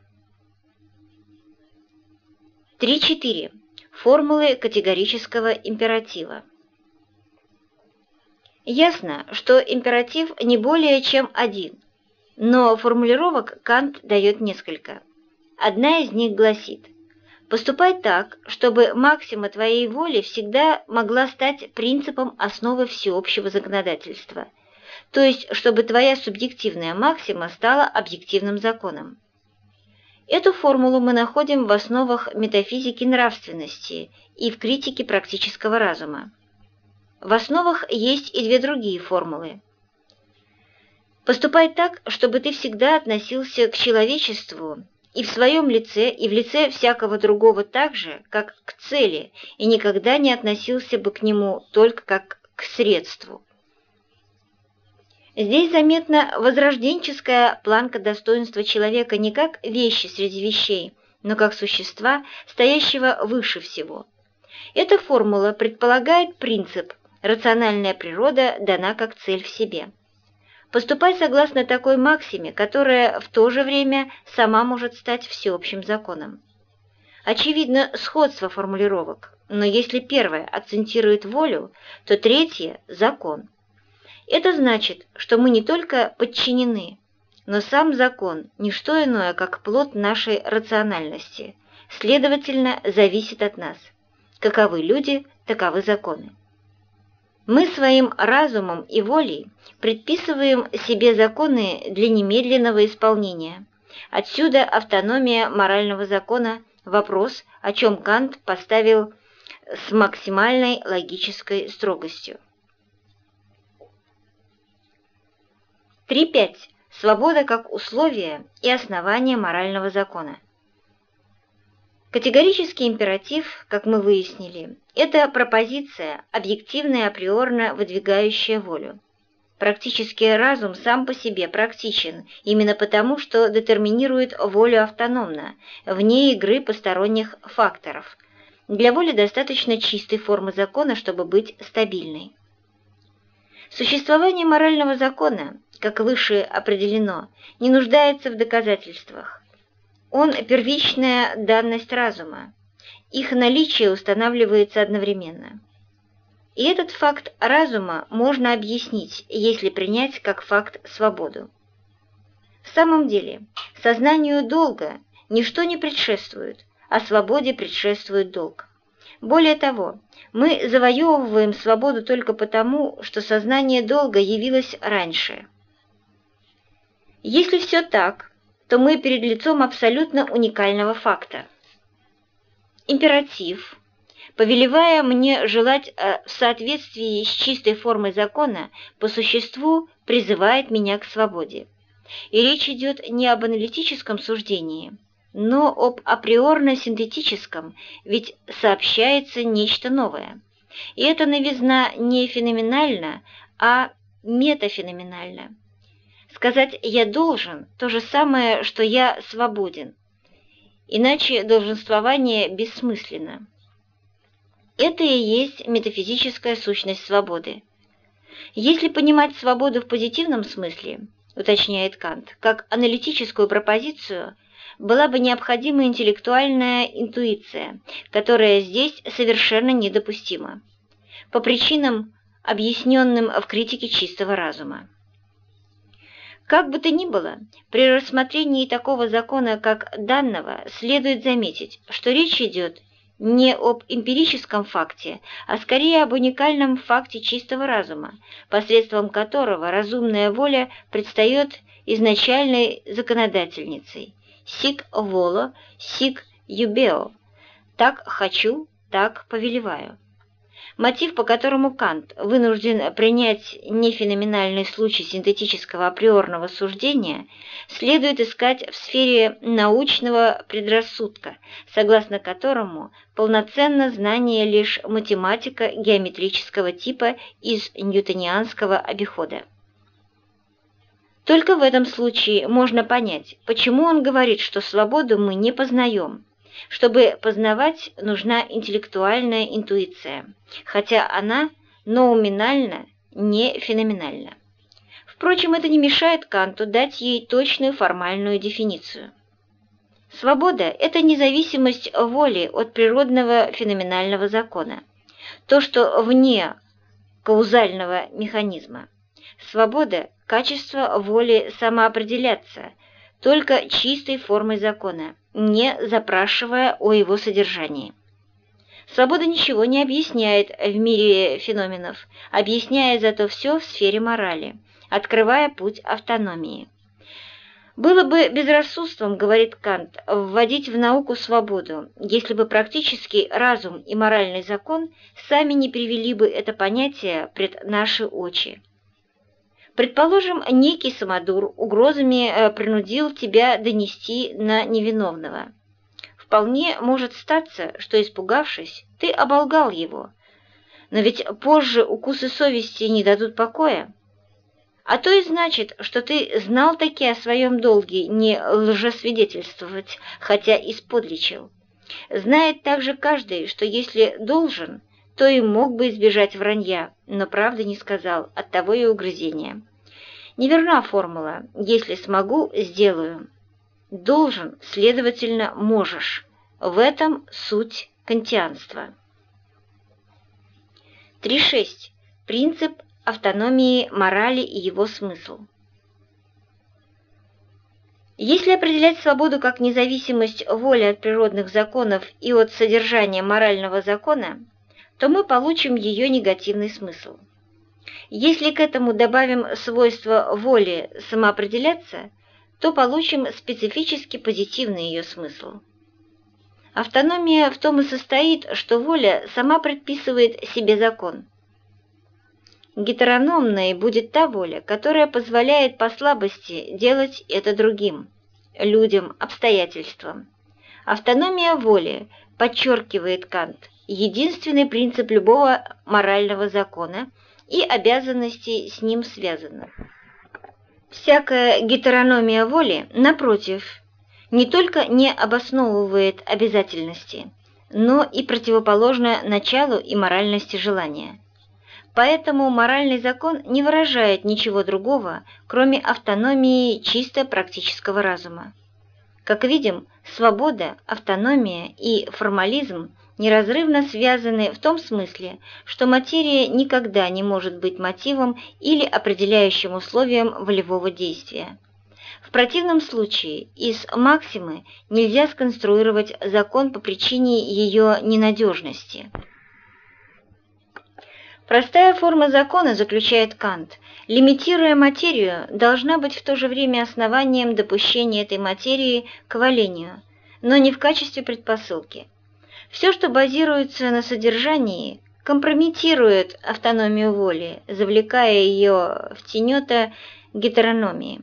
3.4. Формулы категорического императива. Ясно, что императив не более чем один, но формулировок Кант дает несколько. Одна из них гласит «Поступай так, чтобы максима твоей воли всегда могла стать принципом основы всеобщего законодательства, то есть чтобы твоя субъективная максима стала объективным законом». Эту формулу мы находим в основах метафизики нравственности и в критике практического разума. В основах есть и две другие формулы. Поступай так, чтобы ты всегда относился к человечеству и в своем лице, и в лице всякого другого так же, как к цели, и никогда не относился бы к нему только как к средству. Здесь заметна возрожденческая планка достоинства человека не как вещи среди вещей, но как существа, стоящего выше всего. Эта формула предполагает принцип рациональная природа дана как цель в себе. Поступай согласно такой максиме, которая в то же время сама может стать всеобщим законом. Очевидно сходство формулировок, но если первое акцентирует волю, то третье – закон. Это значит, что мы не только подчинены, но сам закон – не что иное, как плод нашей рациональности, следовательно, зависит от нас. Каковы люди, таковы законы. Мы своим разумом и волей предписываем себе законы для немедленного исполнения. Отсюда автономия морального закона – вопрос, о чем Кант поставил с максимальной логической строгостью. 3.5. Свобода как условие и основание морального закона – Категорический императив, как мы выяснили, это пропозиция, объективная априорно выдвигающая волю. Практический разум сам по себе практичен, именно потому, что детерминирует волю автономно, вне игры посторонних факторов. Для воли достаточно чистой формы закона, чтобы быть стабильной. Существование морального закона, как выше определено, не нуждается в доказательствах. Он – первичная данность разума. Их наличие устанавливается одновременно. И этот факт разума можно объяснить, если принять как факт свободу. В самом деле, сознанию долга ничто не предшествует, а свободе предшествует долг. Более того, мы завоевываем свободу только потому, что сознание долга явилось раньше. Если все так, то мы перед лицом абсолютно уникального факта. Императив, повелевая мне желать э, в соответствии с чистой формой закона, по существу призывает меня к свободе. И речь идет не об аналитическом суждении, но об априорно-синтетическом, ведь сообщается нечто новое. И эта новизна не феноменальна, а метафеноменальна. Сказать «я должен» – то же самое, что «я свободен». Иначе долженствование бессмысленно. Это и есть метафизическая сущность свободы. Если понимать свободу в позитивном смысле, уточняет Кант, как аналитическую пропозицию, была бы необходима интеллектуальная интуиция, которая здесь совершенно недопустима, по причинам, объясненным в критике чистого разума. Как бы то ни было, при рассмотрении такого закона, как данного, следует заметить, что речь идет не об эмпирическом факте, а скорее об уникальном факте чистого разума, посредством которого разумная воля предстает изначальной законодательницей. Сик воло, сик юбео. Так хочу, так повелеваю. Мотив, по которому Кант вынужден принять нефеноменальный случай синтетического априорного суждения, следует искать в сфере научного предрассудка, согласно которому полноценно знание лишь математика геометрического типа из ньютонианского обихода. Только в этом случае можно понять, почему он говорит, что свободу мы не познаем, чтобы познавать, нужна интеллектуальная интуиция, хотя она ноуминально не феноменальна. Впрочем, это не мешает Канту дать ей точную формальную дефиницию. Свобода – это независимость воли от природного феноменального закона, то, что вне каузального механизма. Свобода – качество воли самоопределяться, только чистой формой закона, не запрашивая о его содержании. Свобода ничего не объясняет в мире феноменов, объясняя зато все в сфере морали, открывая путь автономии. Было бы безрассудством, говорит Кант, вводить в науку свободу, если бы практический разум и моральный закон сами не привели бы это понятие пред наши очи. Предположим, некий самодур угрозами э, принудил тебя донести на невиновного. Вполне может статься, что, испугавшись, ты оболгал его. Но ведь позже укусы совести не дадут покоя. А то и значит, что ты знал таки о своем долге не лжесвидетельствовать, хотя и сподличил. Знает также каждый, что если должен, то и мог бы избежать вранья, но правды не сказал, оттого и угрызения. Неверна формула «если смогу, сделаю». Должен, следовательно, можешь. В этом суть кантианства. 3.6. Принцип автономии морали и его смысл. Если определять свободу как независимость воли от природных законов и от содержания морального закона, то мы получим ее негативный смысл. Если к этому добавим свойство воли самоопределяться, то получим специфически позитивный ее смысл. Автономия в том и состоит, что воля сама предписывает себе закон. Гетерономной будет та воля, которая позволяет по слабости делать это другим, людям, обстоятельствам. Автономия воли, подчеркивает Кант, единственный принцип любого морального закона и обязанностей с ним связанных. Всякая гетерономия воли, напротив, не только не обосновывает обязательности, но и противоположна началу и моральности желания. Поэтому моральный закон не выражает ничего другого, кроме автономии чисто практического разума. Как видим, свобода, автономия и формализм неразрывно связаны в том смысле, что материя никогда не может быть мотивом или определяющим условием волевого действия. В противном случае из максимы нельзя сконструировать закон по причине ее ненадежности. Простая форма закона, заключает Кант, лимитируя материю, должна быть в то же время основанием допущения этой материи к валению, но не в качестве предпосылки. Все, что базируется на содержании, компрометирует автономию воли, завлекая ее в тенета гетерономии.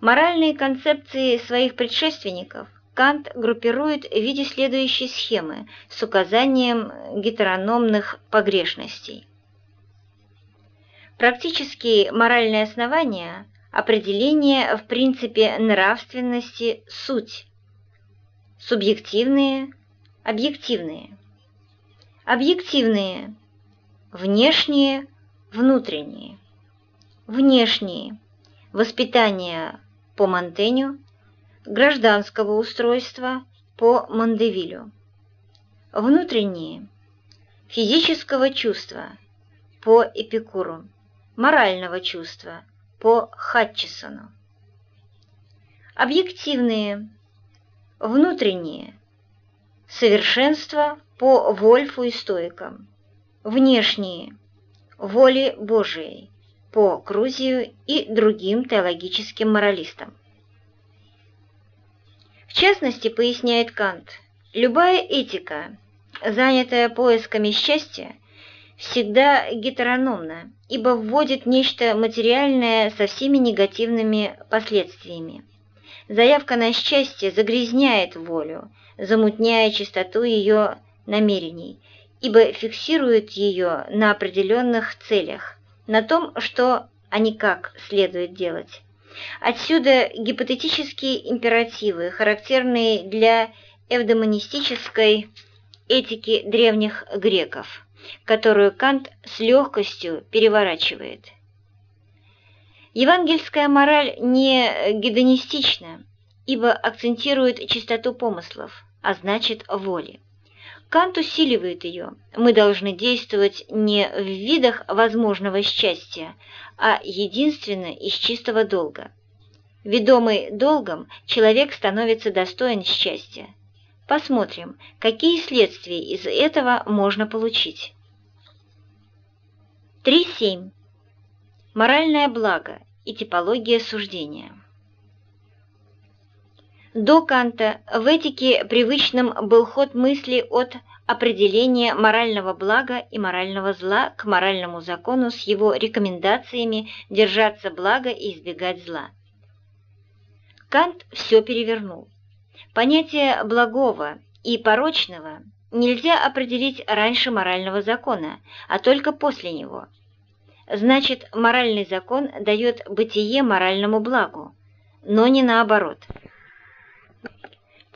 Моральные концепции своих предшественников Кант группирует в виде следующей схемы с указанием гетерономных погрешностей. Практические моральные основания – определение в принципе нравственности суть. Субъективные, объективные. Объективные – внешние, внутренние. Внешние – воспитание по Монтеню, гражданского устройства по Мандевилю. Внутренние – физического чувства по Эпикуру морального чувства по Хатчесону. Объективные, внутренние, совершенство по Вольфу и стоикам, внешние, воли Божией по Крузию и другим теологическим моралистам. В частности, поясняет Кант, любая этика, занятая поисками счастья, всегда гетерономна, ибо вводит нечто материальное со всеми негативными последствиями. Заявка на счастье загрязняет волю, замутняя чистоту ее намерений, ибо фиксирует ее на определенных целях, на том, что, а не как следует делать. Отсюда гипотетические императивы, характерные для эвдемонистической этики древних греков которую Кант с легкостью переворачивает. Евангельская мораль не гедонистична, ибо акцентирует чистоту помыслов, а значит воли. Кант усиливает ее. Мы должны действовать не в видах возможного счастья, а единственно из чистого долга. Ведомый долгом, человек становится достоин счастья. Посмотрим, какие следствия из этого можно получить. 3.7. Моральное благо и типология суждения. До Канта в этике привычным был ход мысли от определения морального блага и морального зла к моральному закону с его рекомендациями держаться блага и избегать зла. Кант все перевернул. Понятие благого и порочного нельзя определить раньше морального закона, а только после него. Значит, моральный закон дает бытие моральному благу, но не наоборот.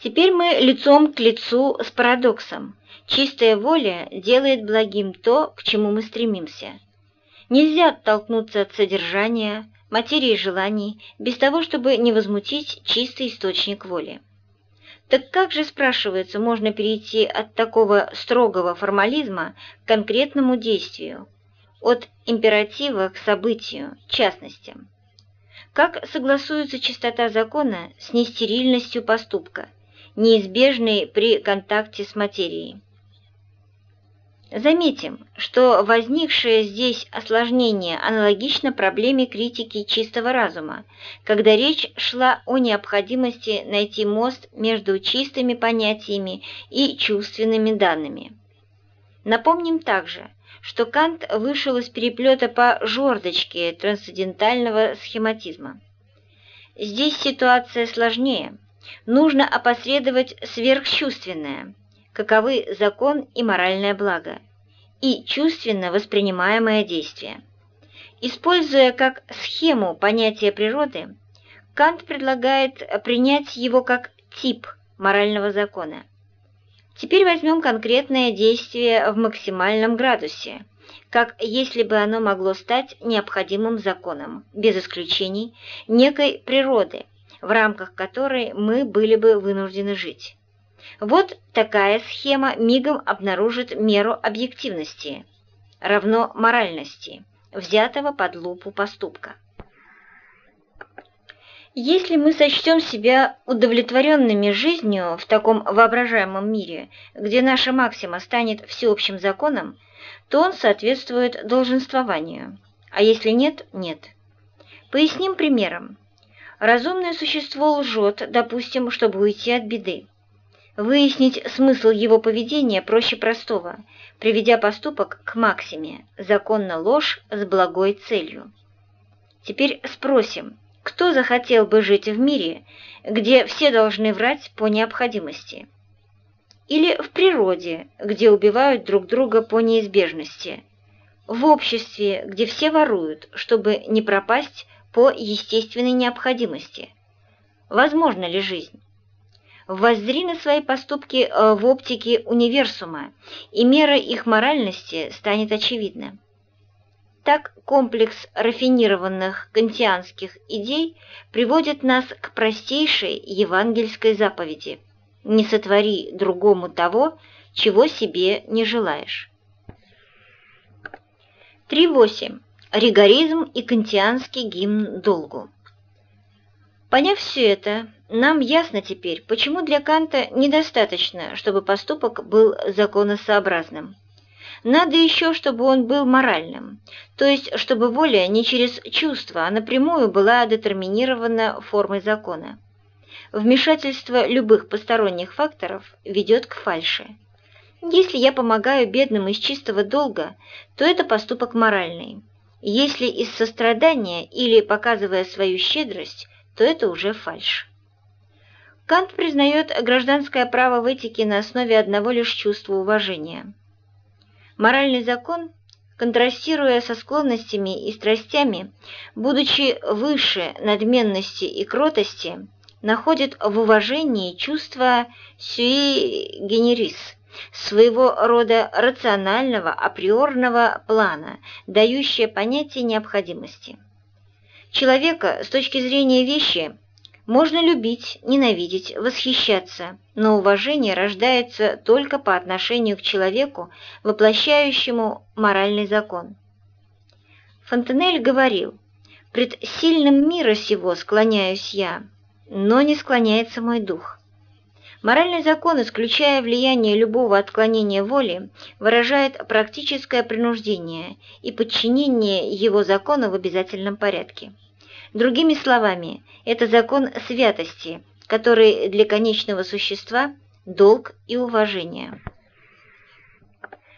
Теперь мы лицом к лицу с парадоксом. Чистая воля делает благим то, к чему мы стремимся. Нельзя оттолкнуться от содержания, материи желаний, без того, чтобы не возмутить чистый источник воли. Так как же, спрашивается, можно перейти от такого строгого формализма к конкретному действию, от императива к событию, частностям? Как согласуется чистота закона с нестерильностью поступка, неизбежной при контакте с материей? Заметим, что возникшее здесь осложнение аналогично проблеме критики чистого разума, когда речь шла о необходимости найти мост между чистыми понятиями и чувственными данными. Напомним также, что Кант вышел из переплета по жердочке трансцендентального схематизма. Здесь ситуация сложнее. Нужно опосредовать сверхчувственное, каковы закон и моральное благо, и чувственно воспринимаемое действие. Используя как схему понятие природы, Кант предлагает принять его как тип морального закона. Теперь возьмем конкретное действие в максимальном градусе, как если бы оно могло стать необходимым законом, без исключений, некой природы, в рамках которой мы были бы вынуждены жить. Вот такая схема мигом обнаружит меру объективности, равно моральности, взятого под лупу поступка. Если мы сочтем себя удовлетворенными жизнью в таком воображаемом мире, где наша максима станет всеобщим законом, то он соответствует долженствованию, а если нет – нет. Поясним примером. Разумное существо лжет, допустим, чтобы уйти от беды. Выяснить смысл его поведения проще простого, приведя поступок к максиме, законно ложь с благой целью. Теперь спросим, кто захотел бы жить в мире, где все должны врать по необходимости? Или в природе, где убивают друг друга по неизбежности? В обществе, где все воруют, чтобы не пропасть по естественной необходимости? Возможно ли жизнь? Воззри на свои поступки э, в оптике универсума, и мера их моральности станет очевидна. Так комплекс рафинированных кантианских идей приводит нас к простейшей евангельской заповеди «Не сотвори другому того, чего себе не желаешь». 3.8. Ригоризм и кантианский гимн долгу. Поняв все это, нам ясно теперь, почему для Канта недостаточно, чтобы поступок был законосообразным. Надо еще, чтобы он был моральным, то есть чтобы воля не через чувства, а напрямую была детерминирована формой закона. Вмешательство любых посторонних факторов ведет к фальши. Если я помогаю бедным из чистого долга, то это поступок моральный. Если из сострадания или показывая свою щедрость, то это уже фальшь. Кант признает гражданское право в этике на основе одного лишь чувства уважения. Моральный закон, контрастируя со склонностями и страстями, будучи выше надменности и кротости, находит в уважении чувство sui generis, своего рода рационального априорного плана, дающее понятие необходимости. Человека с точки зрения вещи можно любить, ненавидеть, восхищаться, но уважение рождается только по отношению к человеку, воплощающему моральный закон. Фонтенель говорил, «Пред сильным мира сего склоняюсь я, но не склоняется мой дух». Моральный закон, исключая влияние любого отклонения воли, выражает практическое принуждение и подчинение его закону в обязательном порядке. Другими словами, это закон святости, который для конечного существа – долг и уважение.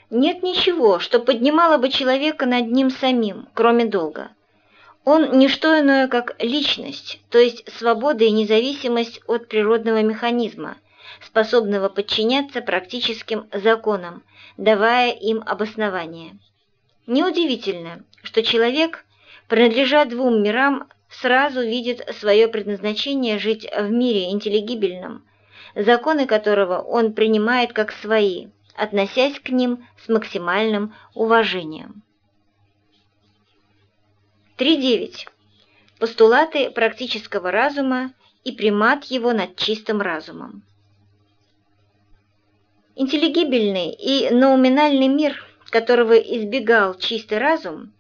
Нет ничего, что поднимало бы человека над ним самим, кроме долга. Он – не что иное, как личность, то есть свобода и независимость от природного механизма, способного подчиняться практическим законам, давая им обоснование. Неудивительно, что человек, принадлежа двум мирам, сразу видит свое предназначение жить в мире интеллигибельном, законы которого он принимает как свои, относясь к ним с максимальным уважением. 3.9. Постулаты практического разума и примат его над чистым разумом. Интеллигибельный и науминальный мир, которого избегал чистый разум,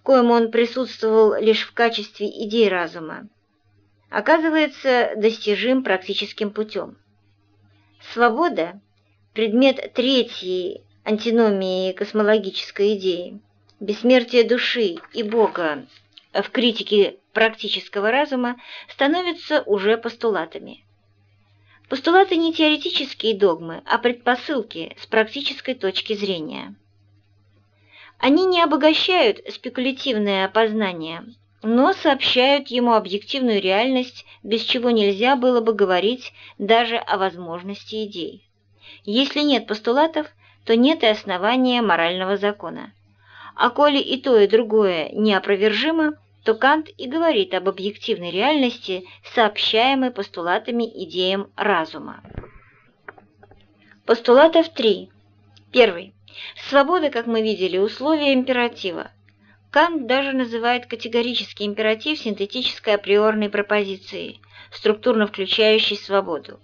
в коем он присутствовал лишь в качестве идей разума, оказывается достижим практическим путем. Свобода – предмет третьей антиномии космологической идеи, бессмертие души и Бога в критике практического разума становятся уже постулатами. Постулаты не теоретические догмы, а предпосылки с практической точки зрения. Они не обогащают спекулятивное опознание, но сообщают ему объективную реальность, без чего нельзя было бы говорить даже о возможности идей. Если нет постулатов, то нет и основания морального закона. А коли и то, и другое неопровержимо, то Кант и говорит об объективной реальности, сообщаемой постулатами идеям разума. Постулатов 3. Первый. Свобода, как мы видели, условие императива. Кант даже называет категорический императив синтетической априорной пропозицией, структурно включающей свободу.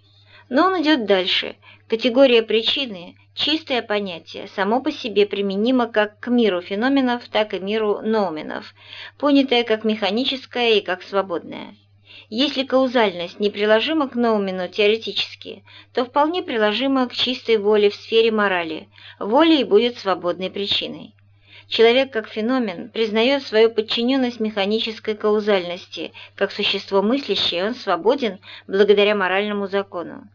Но он идет дальше. Категория причины – чистое понятие, само по себе применимо как к миру феноменов, так и миру ноуменов, понятое как механическое и как свободное. Если каузальность не приложима к ноумену теоретически, то вполне приложима к чистой воле в сфере морали, воля и будет свободной причиной. Человек как феномен признает свою подчиненность механической каузальности, как существо мыслящее он свободен благодаря моральному закону.